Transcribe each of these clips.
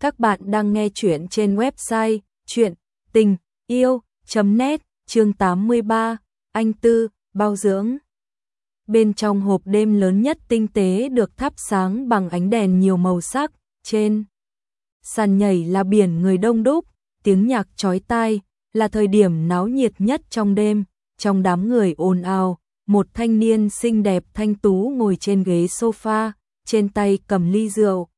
Các bạn đang nghe chuyện trên website chuyện tình yêu.net chương 83, anh Tư, bao dưỡng. Bên trong hộp đêm lớn nhất tinh tế được thắp sáng bằng ánh đèn nhiều màu sắc, trên sàn nhảy là biển người đông đúc, tiếng nhạc chói tai, là thời điểm náo nhiệt nhất trong đêm, trong đám người ồn ào, một thanh niên xinh đẹp thanh tú ngồi trên ghế sofa, trên tay cầm ly rượu.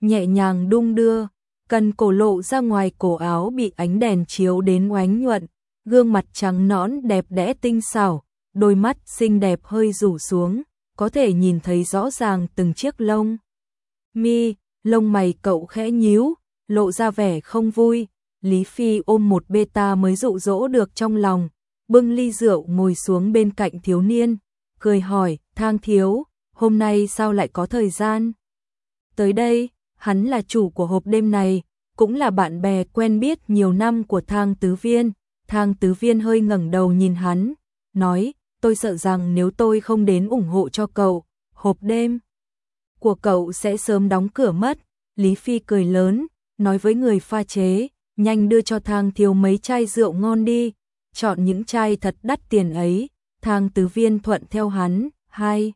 Nhẹ nhàng đung đưa, cần cổ lộ ra ngoài cổ áo bị ánh đèn chiếu đến oánh nhuận, gương mặt trắng nõn đẹp đẽ tinh xảo, đôi mắt xinh đẹp hơi rủ xuống, có thể nhìn thấy rõ ràng từng chiếc lông. Mi, lông mày cậu khẽ nhíu, lộ ra vẻ không vui, Lý Phi ôm một beta mới dụ dỗ được trong lòng, bưng ly rượu ngồi xuống bên cạnh thiếu niên, cười hỏi, thang thiếu, hôm nay sao lại có thời gian? Tới đây, hắn là chủ của hộp đêm này, cũng là bạn bè quen biết nhiều năm của thang tứ viên. Thang tứ viên hơi ngẩng đầu nhìn hắn, nói, tôi sợ rằng nếu tôi không đến ủng hộ cho cậu, hộp đêm của cậu sẽ sớm đóng cửa mất. Lý Phi cười lớn, nói với người pha chế, nhanh đưa cho thang thiếu mấy chai rượu ngon đi, chọn những chai thật đắt tiền ấy. Thang tứ viên thuận theo hắn, hai.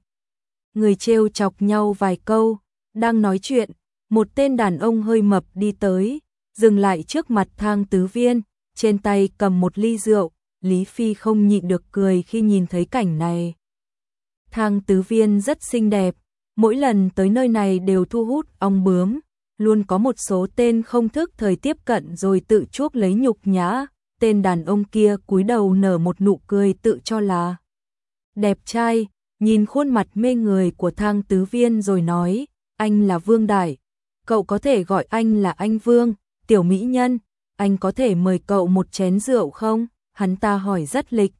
Người trêu chọc nhau vài câu, đang nói chuyện, một tên đàn ông hơi mập đi tới, dừng lại trước mặt thang tứ viên, trên tay cầm một ly rượu, Lý Phi không nhịn được cười khi nhìn thấy cảnh này. Thang tứ viên rất xinh đẹp, mỗi lần tới nơi này đều thu hút ong bướm, luôn có một số tên không thức thời tiếp cận rồi tự chuốc lấy nhục nhã, tên đàn ông kia cúi đầu nở một nụ cười tự cho là đẹp trai, nhìn khuôn mặt mê người của thang tứ viên rồi nói, anh là Vương Đại, cậu có thể gọi anh là anh Vương, tiểu mỹ nhân, anh có thể mời cậu một chén rượu không? Hắn ta hỏi rất lịch.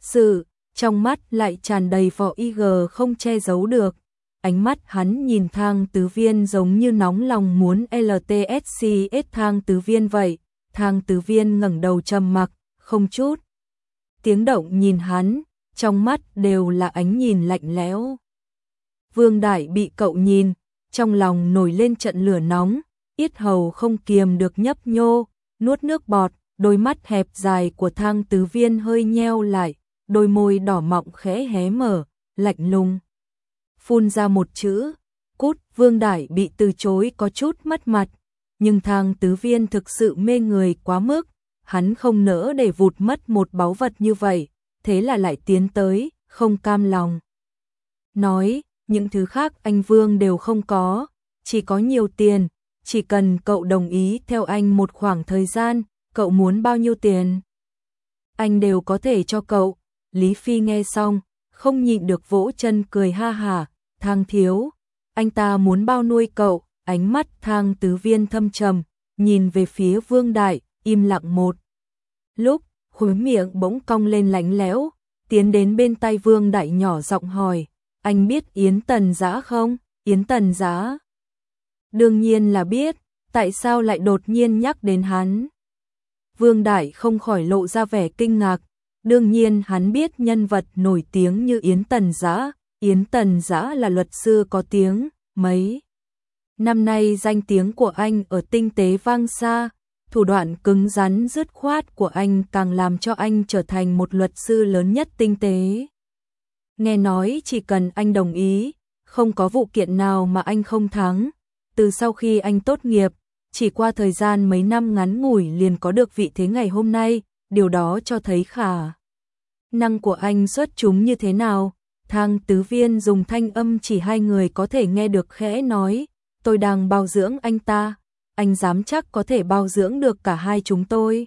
Sự, trong mắt lại tràn đầy vỏ IG không che giấu được. Ánh mắt hắn nhìn thang tứ viên giống như nóng lòng muốn LTSCS thang tứ viên vậy. Thang tứ viên ngẩng đầu trầm mặc, không chút. Tiếng động nhìn hắn, trong mắt đều là ánh nhìn lạnh lẽo. Vương Đại bị cậu nhìn, trong lòng nổi lên trận lửa nóng, yết hầu không kiềm được nhấp nhô, nuốt nước bọt, đôi mắt hẹp dài của thang tứ viên hơi nheo lại, đôi môi đỏ mọng khẽ hé mở, lạnh lùng. Phun ra một chữ, cút, vương đại bị từ chối có chút mất mặt, nhưng thang tứ viên thực sự mê người quá mức, hắn không nỡ để vụt mất một báu vật như vậy, thế là lại tiến tới, không cam lòng. Nói, những thứ khác anh Vương đều không có, chỉ có nhiều tiền, chỉ cần cậu đồng ý theo anh một khoảng thời gian, cậu muốn bao nhiêu tiền? Anh đều có thể cho cậu. Lý Phi nghe xong, không nhịn được vỗ chân cười ha hà, thang thiếu, anh ta muốn bao nuôi cậu, ánh mắt thang tứ viên thâm trầm, nhìn về phía vương đại, im lặng một. Lúc, khóe miệng bỗng cong lên lạnh lẽo, tiến đến bên tay vương đại nhỏ giọng hỏi, anh biết Yến Tần Giá không? Yến Tần Giá? Đương nhiên là biết, tại sao lại đột nhiên nhắc đến hắn? Vương Đại không khỏi lộ ra vẻ kinh ngạc, đương nhiên hắn biết nhân vật nổi tiếng như Yến Tần Giá, Yến Tần Giá là luật sư có tiếng, mấy. Năm nay danh tiếng của anh ở tinh tế vang xa, thủ đoạn cứng rắn dứt khoát của anh càng làm cho anh trở thành một luật sư lớn nhất tinh tế. Nghe nói chỉ cần anh đồng ý, không có vụ kiện nào mà anh không thắng. Từ sau khi anh tốt nghiệp, chỉ qua thời gian mấy năm ngắn ngủi liền có được vị thế ngày hôm nay, điều đó cho thấy khả năng của anh xuất chúng như thế nào. Thang tứ viên dùng thanh âm chỉ hai người có thể nghe được khẽ nói, tôi đang bao dưỡng anh ta, anh dám chắc có thể bao dưỡng được cả hai chúng tôi.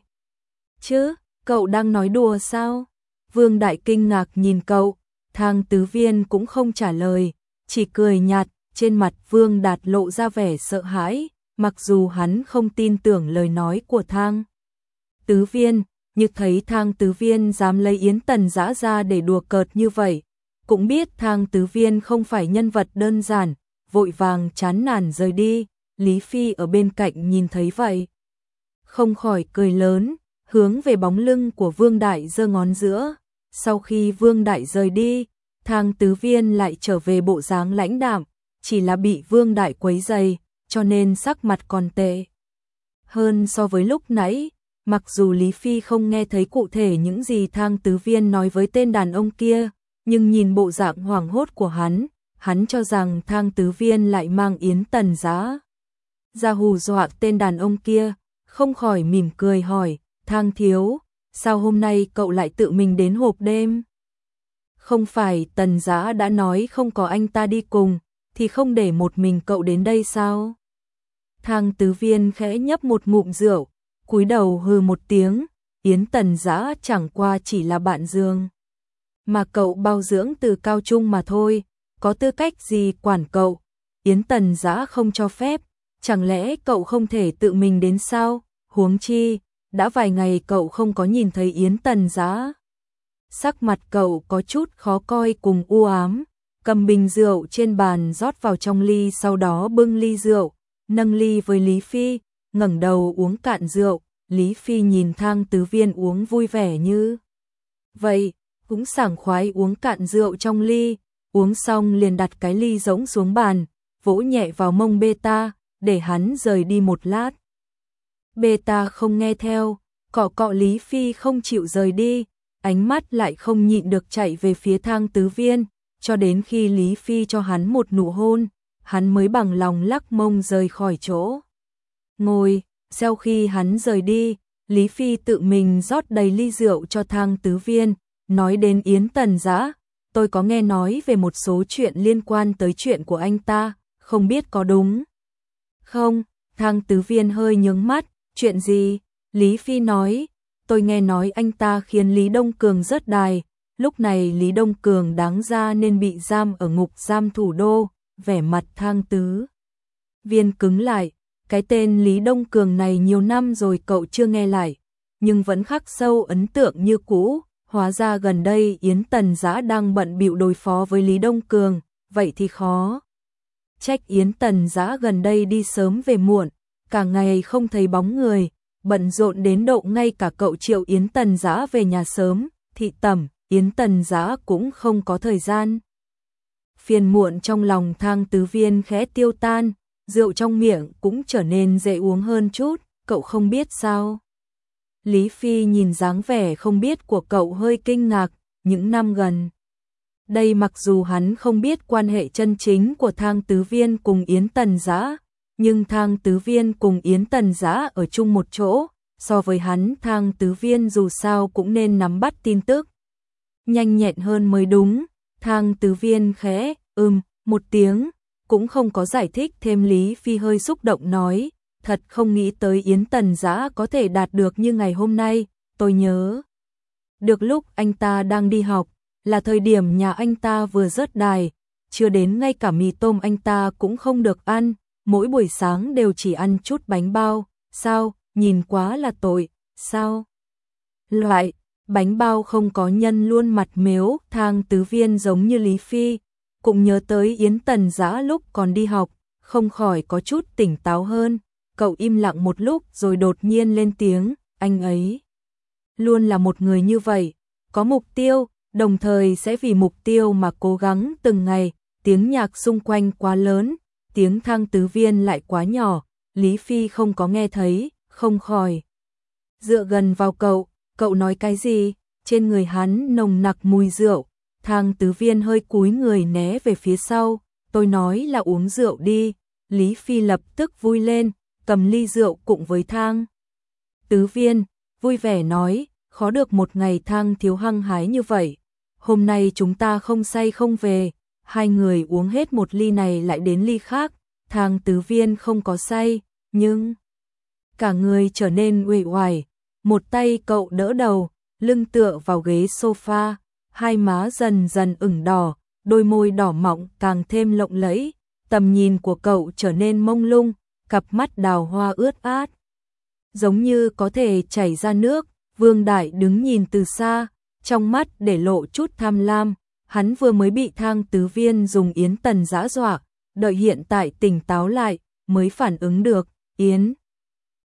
Chứ, cậu đang nói đùa sao? Vương Đại kinh ngạc nhìn cậu, thang tứ viên cũng không trả lời, chỉ cười nhạt, trên mặt Vương Đạt lộ ra vẻ sợ hãi, mặc dù hắn không tin tưởng lời nói của thang. Tứ viên, như thấy thang tứ viên dám lấy yến tần giã ra để đùa cợt như vậy, cũng biết thang tứ viên không phải nhân vật đơn giản, vội vàng chán nản rời đi, Lý Phi ở bên cạnh nhìn thấy vậy. Không khỏi cười lớn, hướng về bóng lưng của Vương Đại giơ ngón giữa, sau khi Vương Đại rời đi, thang tứ viên lại trở về bộ dáng lãnh đạm, chỉ là bị Vương Đại quấy dày, cho nên sắc mặt còn tệ. Hơn so với lúc nãy, mặc dù Lý Phi không nghe thấy cụ thể những gì thang tứ viên nói với tên đàn ông kia, nhưng nhìn bộ dạng hoảng hốt của hắn, hắn cho rằng thang tứ viên lại mang yến tần giá. Ra hù dọa tên đàn ông kia, không khỏi mỉm cười hỏi, thang thiếu, sao hôm nay cậu lại tự mình đến hộp đêm? Không phải tần giá đã nói không có anh ta đi cùng, thì không để một mình cậu đến đây sao? Thang tứ viên khẽ nhấp một ngụm rượu, cúi đầu hừ một tiếng, Yến Tần Giã chẳng qua chỉ là bạn dương. Mà cậu bao dưỡng từ cao trung mà thôi, có tư cách gì quản cậu? Yến Tần Giã không cho phép, chẳng lẽ cậu không thể tự mình đến sao? Huống chi, đã vài ngày cậu không có nhìn thấy Yến Tần giá Sắc mặt cậu có chút khó coi cùng u ám, cầm bình rượu trên bàn rót vào trong ly sau đó bưng ly rượu, nâng ly với Lý Phi, ngẩng đầu uống cạn rượu, Lý Phi nhìn thang tứ viên uống vui vẻ như. Vậy, cũng sảng khoái uống cạn rượu trong ly, uống xong liền đặt cái ly rỗng xuống bàn, vỗ nhẹ vào mông beta, để hắn rời đi một lát. Beta không nghe theo, cọ cọ Lý Phi không chịu rời đi, ánh mắt lại không nhịn được chạy về phía thang tứ viên, cho đến khi Lý Phi cho hắn một nụ hôn, hắn mới bằng lòng lắc mông rời khỏi chỗ. Ngồi, sau khi hắn rời đi, Lý Phi tự mình rót đầy ly rượu cho thang tứ viên, nói đến Yến Tần Giã, tôi có nghe nói về một số chuyện liên quan tới chuyện của anh ta, không biết có đúng. Không, thang tứ viên hơi nhướng mắt, chuyện gì? Lý Phi nói, tôi nghe nói anh ta khiến Lý Đông Cường rớt đài, lúc này Lý Đông Cường đáng ra nên bị giam ở ngục giam thủ đô, vẻ mặt thang tứ. Viên cứng lại, cái tên Lý Đông Cường này nhiều năm rồi cậu chưa nghe lại, nhưng vẫn khắc sâu ấn tượng như cũ, hóa ra gần đây Yến Tần Giã đang bận bịu đối phó với Lý Đông Cường, vậy thì khó. Trách Yến Tần Giã gần đây đi sớm về muộn, cả ngày không thấy bóng người, bận rộn đến độ ngay cả cậu Triệu Yến Tần Giã về nhà sớm, thị tẩm, Yến Tần Giã cũng không có thời gian. Phiền muộn trong lòng thang tứ viên khẽ tiêu tan, rượu trong miệng cũng trở nên dễ uống hơn chút, cậu không biết sao. Lý Phi nhìn dáng vẻ không biết của cậu hơi kinh ngạc, những năm gần. Đây mặc dù hắn không biết quan hệ chân chính của thang tứ viên cùng Yến Tần Giã, nhưng thang tứ viên cùng Yến Tần Giã ở chung một chỗ, so với hắn thang tứ viên dù sao cũng nên nắm bắt tin tức. Nhanh nhẹn hơn mới đúng, thang tứ viên khẽ, ừm, một tiếng, cũng không có giải thích thêm Lý Phi hơi xúc động nói, thật không nghĩ tới Yến Tần Giã có thể đạt được như ngày hôm nay, tôi nhớ. Được lúc anh ta đang đi học, là thời điểm nhà anh ta vừa rớt đài, chưa đến ngay cả mì tôm anh ta cũng không được ăn, mỗi buổi sáng đều chỉ ăn chút bánh bao, sao, nhìn quá là tội, sao? Loại, bánh bao không có nhân luôn mặt mếu, thang tứ viên giống như Lý Phi, cũng nhớ tới Yến Tần Giã lúc còn đi học, không khỏi có chút tỉnh táo hơn, cậu im lặng một lúc rồi đột nhiên lên tiếng, anh ấy luôn là một người như vậy, có mục tiêu, đồng thời sẽ vì mục tiêu mà cố gắng từng ngày, tiếng nhạc xung quanh quá lớn, tiếng thang tứ viên lại quá nhỏ, Lý Phi không có nghe thấy, không khỏi. Dựa gần vào cậu, cậu nói cái gì? Trên người hắn nồng nặc mùi rượu, thang tứ viên hơi cúi người né về phía sau, tôi nói là uống rượu đi, Lý Phi lập tức vui lên, cầm ly rượu cùng với thang. Tứ viên, vui vẻ nói, khó được một ngày thang thiếu hăng hái như vậy, hôm nay chúng ta không say không về, hai người uống hết một ly này lại đến ly khác, thang tứ viên không có say, nhưng cả người trở nên uể oải, một tay cậu đỡ đầu, lưng tựa vào ghế sofa, hai má dần dần ửng đỏ, đôi môi đỏ mọng càng thêm lộng lẫy, tầm nhìn của cậu trở nên mông lung, cặp mắt đào hoa ướt át. Giống như có thể chảy ra nước, Vương Đại đứng nhìn từ xa, trong mắt để lộ chút tham lam, hắn vừa mới bị thang tứ viên dùng yến tần giã dọa, đợi hiện tại tỉnh táo lại, mới phản ứng được, yến.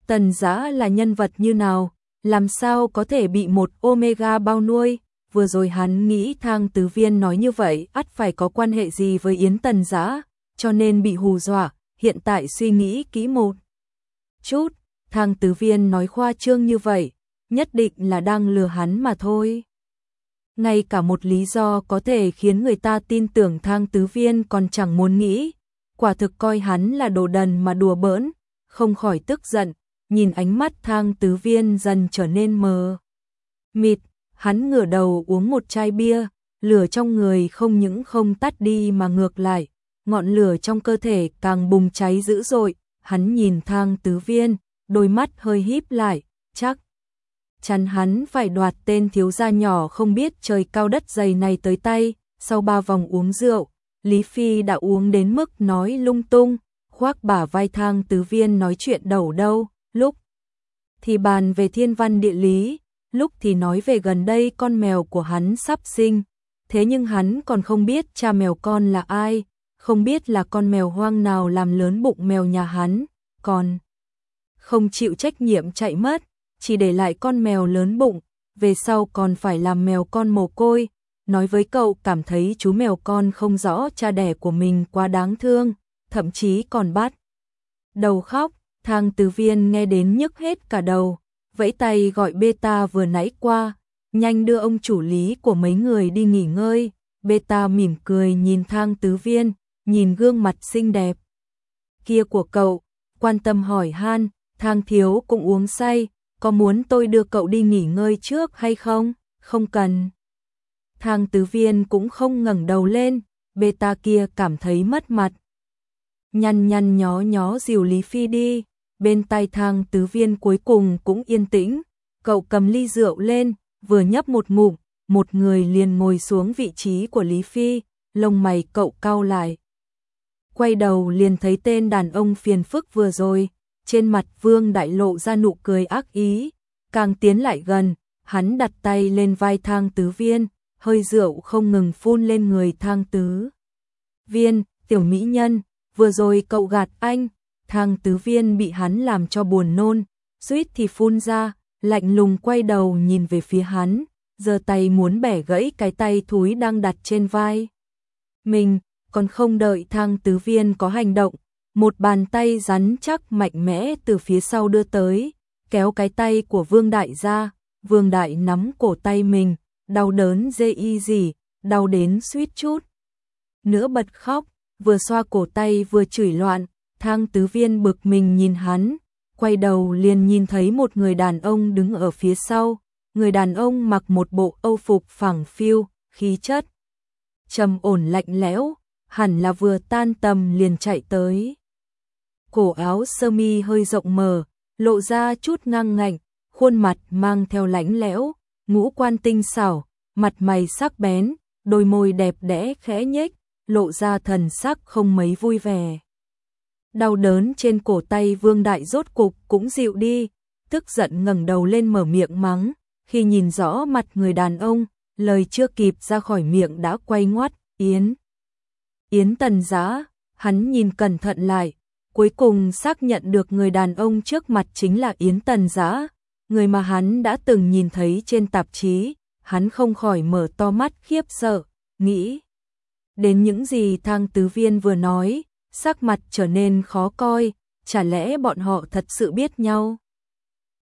Tần giã là nhân vật như nào, làm sao có thể bị một omega bao nuôi, vừa rồi hắn nghĩ thang tứ viên nói như vậy ắt phải có quan hệ gì với Yến Tần Giã, cho nên bị hù dọa, hiện tại suy nghĩ kỹ một chút, thang tứ viên nói khoa trương như vậy, nhất định là đang lừa hắn mà thôi. Ngay cả một lý do có thể khiến người ta tin tưởng thang tứ viên còn chẳng muốn nghĩ, quả thực coi hắn là đồ đần mà đùa bỡn, không khỏi tức giận, nhìn ánh mắt thang tứ viên dần trở nên mờ. Mịt, hắn ngửa đầu uống một chai bia, lửa trong người không những không tắt đi mà ngược lại, ngọn lửa trong cơ thể càng bùng cháy dữ dội, hắn nhìn thang tứ viên, đôi mắt hơi híp lại, chắc. Chắn hắn phải đoạt tên thiếu gia nhỏ không biết trời cao đất dày này tới tay, sau ba vòng uống rượu, Lý Phi đã uống đến mức nói lung tung, khoác bả vai thang tứ viên nói chuyện đầu đâu, lúc thì bàn về thiên văn địa lý, lúc thì nói về gần đây con mèo của hắn sắp sinh, thế nhưng hắn còn không biết cha mèo con là ai, không biết là con mèo hoang nào làm lớn bụng mèo nhà hắn, còn không chịu trách nhiệm chạy mất, chỉ để lại con mèo lớn bụng, về sau còn phải làm mèo con mồ côi, nói với cậu cảm thấy chú mèo con không rõ cha đẻ của mình quá đáng thương, thậm chí còn bắt. Đầu khóc, thang tứ viên nghe đến nhức hết cả đầu, vẫy tay gọi beta vừa nãy qua, nhanh đưa ông chủ lý của mấy người đi nghỉ ngơi, beta mỉm cười nhìn thang tứ viên, nhìn gương mặt xinh đẹp. Kia của cậu, quan tâm hỏi han, thang thiếu cũng uống say, có muốn tôi đưa cậu đi nghỉ ngơi trước hay không? Không cần. Thang tứ viên cũng không ngẩng đầu lên, beta kia cảm thấy mất mặt. Nhăn nhăn nhó nhó dìu Lý Phi đi, bên tay thang tứ viên cuối cùng cũng yên tĩnh, cậu cầm ly rượu lên, vừa nhấp một ngụm, một người liền ngồi xuống vị trí của Lý Phi, lông mày cậu cau lại. Quay đầu liền thấy tên đàn ông phiền phức vừa rồi, trên mặt Vương Đại lộ ra nụ cười ác ý, càng tiến lại gần, hắn đặt tay lên vai thang tứ viên, hơi rượu không ngừng phun lên người thang tứ. Viên, tiểu mỹ nhân, vừa rồi cậu gạt anh, thang tứ viên bị hắn làm cho buồn nôn, suýt thì phun ra, lạnh lùng quay đầu nhìn về phía hắn, giơ tay muốn bẻ gãy cái tay thúi đang đặt trên vai. Mình, còn không đợi thang tứ viên có hành động, một bàn tay rắn chắc mạnh mẽ từ phía sau đưa tới, kéo cái tay của Vương Đại ra, Vương Đại nắm cổ tay mình, đau đớn dê y gì, đau đến suýt chút. Nữa bật khóc, vừa xoa cổ tay vừa chửi loạn, thang tứ viên bực mình nhìn hắn, quay đầu liền nhìn thấy một người đàn ông đứng ở phía sau, người đàn ông mặc một bộ âu phục phẳng phiu, khí chất. trầm ổn lạnh lẽo, hẳn là vừa tan tầm liền chạy tới. Cổ áo sơ mi hơi rộng mờ lộ ra chút ngang ngạnh, khuôn mặt mang theo lãnh lẽo, ngũ quan tinh xảo, mặt mày sắc bén, đôi môi đẹp đẽ khẽ nhếch, lộ ra thần sắc không mấy vui vẻ. Đau đớn trên cổ tay Vương Đại rốt cục cũng dịu đi, tức giận ngẩng đầu lên mở miệng mắng, khi nhìn rõ mặt người đàn ông, lời chưa kịp ra khỏi miệng đã quay ngoắt, Yến. Yến tần giá, hắn nhìn cẩn thận lại, cuối cùng xác nhận được người đàn ông trước mặt chính là Yến tần Giã, người mà hắn đã từng nhìn thấy trên tạp chí, hắn không khỏi mở to mắt khiếp sợ, nghĩ. Đến những gì thang tứ viên vừa nói, sắc mặt trở nên khó coi, chả lẽ bọn họ thật sự biết nhau?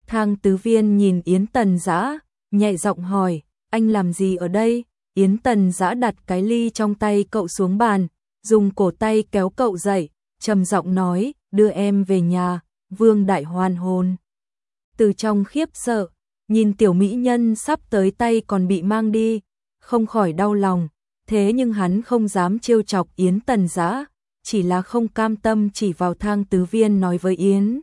Thang tứ viên nhìn Yến Tần Giã, nhẹ giọng hỏi, anh làm gì ở đây? Yến Tần Giã đặt cái ly trong tay cậu xuống bàn, dùng cổ tay kéo cậu dậy, trầm giọng nói, đưa em về nhà, vương đại hoan hồn. Từ trong khiếp sợ, nhìn tiểu mỹ nhân sắp tới tay còn bị mang đi, không khỏi đau lòng, thế nhưng hắn không dám trêu chọc Yến Tần Giã, chỉ là không cam tâm chỉ vào thang tứ viên nói với Yến.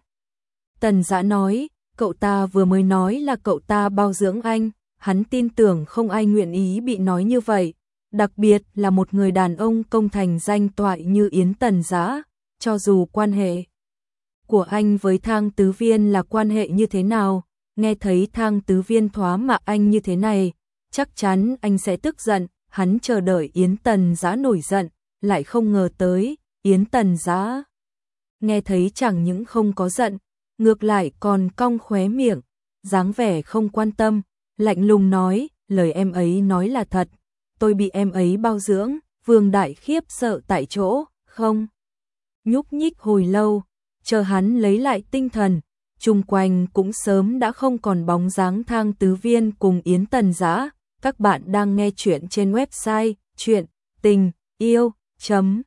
Tần Giã nói, cậu ta vừa mới nói là cậu ta bao dưỡng anh, hắn tin tưởng không ai nguyện ý bị nói như vậy, đặc biệt là một người đàn ông công thành danh toại như Yến Tần Giã, cho dù quan hệ của anh với thang tứ viên là quan hệ như thế nào, nghe thấy thang tứ viên thoá mạ anh như thế này, chắc chắn anh sẽ tức giận, hắn chờ đợi Yến Tần Giã nổi giận, lại không ngờ tới, Yến Tần Giã. Nghe thấy chẳng những không có giận, ngược lại còn cong khóe miệng, dáng vẻ không quan tâm, lạnh lùng nói, lời em ấy nói là thật, tôi bị em ấy bao dưỡng, vương đại khiếp sợ tại chỗ, không nhúc nhích hồi lâu, chờ hắn lấy lại tinh thần, chung quanh cũng sớm đã không còn bóng dáng thang tứ viên cùng Yến Tần Giã. Các bạn đang nghe chuyện trên website chuyện tình yêu.net